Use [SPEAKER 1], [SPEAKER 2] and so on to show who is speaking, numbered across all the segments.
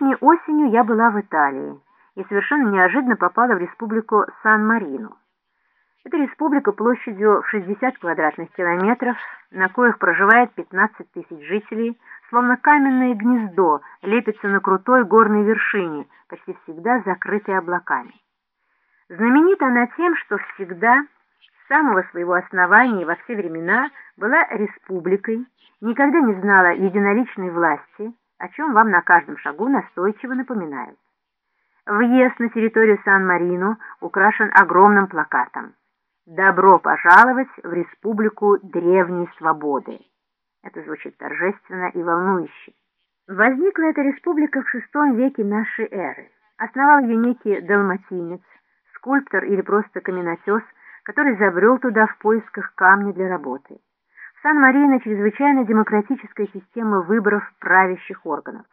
[SPEAKER 1] Нынешней осенью я была в Италии и совершенно неожиданно попала в республику Сан-Марино. Это республика площадью в 60 квадратных километров, на коих проживает 15 тысяч жителей, словно каменное гнездо лепится на крутой горной вершине, почти всегда закрытой облаками. Знаменита она тем, что всегда, с самого своего основания и во все времена, была республикой, никогда не знала единоличной власти, о чем вам на каждом шагу настойчиво напоминают. Въезд на территорию Сан-Марино украшен огромным плакатом «Добро пожаловать в Республику Древней Свободы». Это звучит торжественно и волнующе. Возникла эта республика в VI веке нашей эры. Основал ее некий далматинец, скульптор или просто каменотес, который забрел туда в поисках камня для работы. Сан-Марино чрезвычайно демократическая система выборов правящих органов.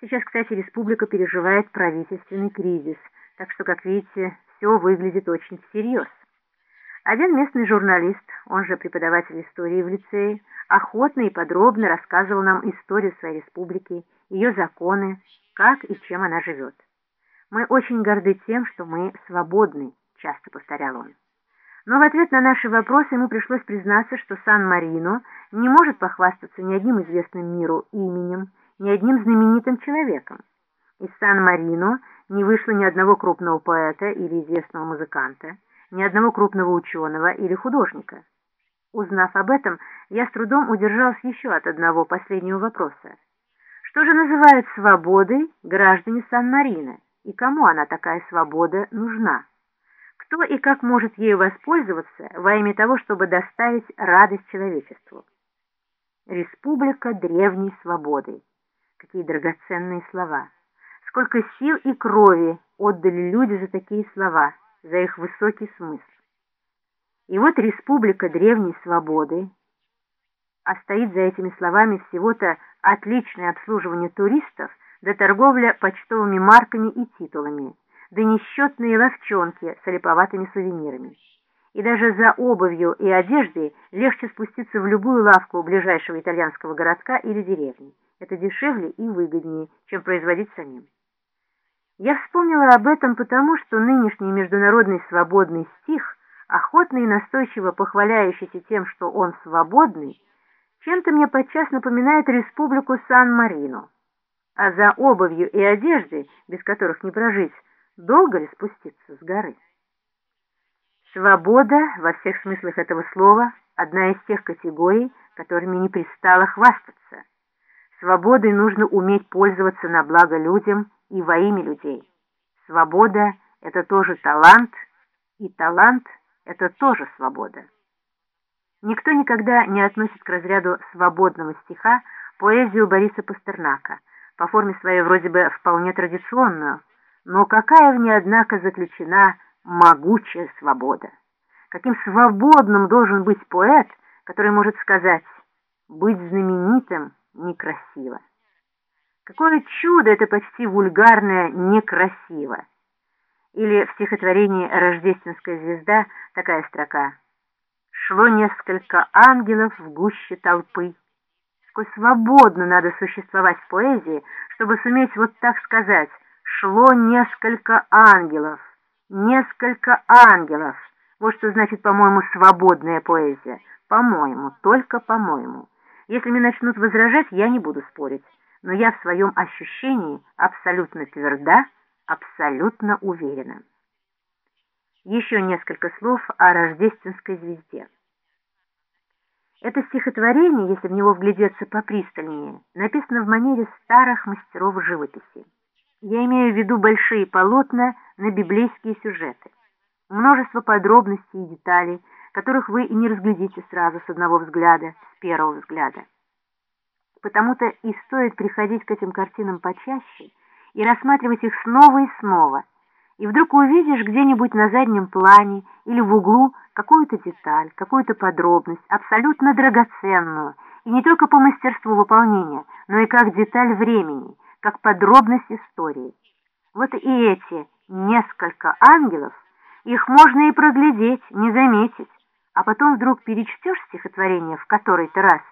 [SPEAKER 1] Сейчас, кстати, республика переживает правительственный кризис, так что, как видите, все выглядит очень всерьез. Один местный журналист, он же преподаватель истории в лицее, охотно и подробно рассказывал нам историю своей республики, ее законы, как и чем она живет. «Мы очень горды тем, что мы свободны», — часто повторял он. Но в ответ на наши вопросы ему пришлось признаться, что Сан-Марино не может похвастаться ни одним известным миру именем, ни одним знаменитым человеком. Из Сан-Марино не вышло ни одного крупного поэта или известного музыканта, ни одного крупного ученого или художника. Узнав об этом, я с трудом удержался еще от одного последнего вопроса. Что же называют свободой граждане Сан-Марино, и кому она такая свобода нужна? Кто и как может ею воспользоваться во имя того, чтобы доставить радость человечеству? Республика древней свободы. Какие драгоценные слова! Сколько сил и крови отдали люди за такие слова, за их высокий смысл. И вот республика древней свободы, а стоит за этими словами всего-то отличное обслуживание туристов да торговля почтовыми марками и титулами, да несчетные ловчонки с олиповатыми сувенирами. И даже за обувью и одеждой легче спуститься в любую лавку ближайшего итальянского городка или деревни. Это дешевле и выгоднее, чем производить самим. Я вспомнила об этом потому, что нынешний международный свободный стих, охотно и настойчиво похваляющийся тем, что он свободный, чем-то мне подчас напоминает республику Сан-Марино. А за обувью и одеждой, без которых не прожить, долго ли спуститься с горы? Свобода, во всех смыслах этого слова, одна из тех категорий, которыми не пристало хвастаться. Свободой нужно уметь пользоваться на благо людям и во имя людей. Свобода — это тоже талант, и талант — это тоже свобода. Никто никогда не относит к разряду свободного стиха поэзию Бориса Пастернака, по форме своей вроде бы вполне традиционную, но какая в ней, однако, заключена могучая свобода. Каким свободным должен быть поэт, который может сказать «быть знаменитым некрасиво». Какое чудо это почти вульгарное «некрасиво». Или в стихотворении «Рождественская звезда» такая строка «Шло несколько ангелов в гуще толпы». Сколь свободно надо существовать в поэзии, чтобы суметь вот так сказать «шло несколько ангелов». Несколько ангелов. Вот что значит, по-моему, свободная поэзия. По-моему, только по-моему. Если мне начнут возражать, я не буду спорить. Но я в своем ощущении абсолютно тверда, абсолютно уверена. Еще несколько слов о рождественской звезде. Это стихотворение, если в него вглядеться попристальнее, написано в манере старых мастеров живописи. Я имею в виду большие полотна на библейские сюжеты. Множество подробностей и деталей, которых вы и не разглядите сразу с одного взгляда, с первого взгляда. Потому-то и стоит приходить к этим картинам почаще и рассматривать их снова и снова, и вдруг увидишь где-нибудь на заднем плане или в углу какую-то деталь, какую-то подробность, абсолютно драгоценную, и не только по мастерству выполнения, но и как деталь времени – как подробность истории. Вот и эти несколько ангелов, их можно и проглядеть, не заметить, а потом вдруг перечтешь стихотворение в который-то раз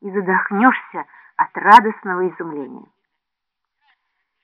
[SPEAKER 1] и задохнешься от радостного изумления.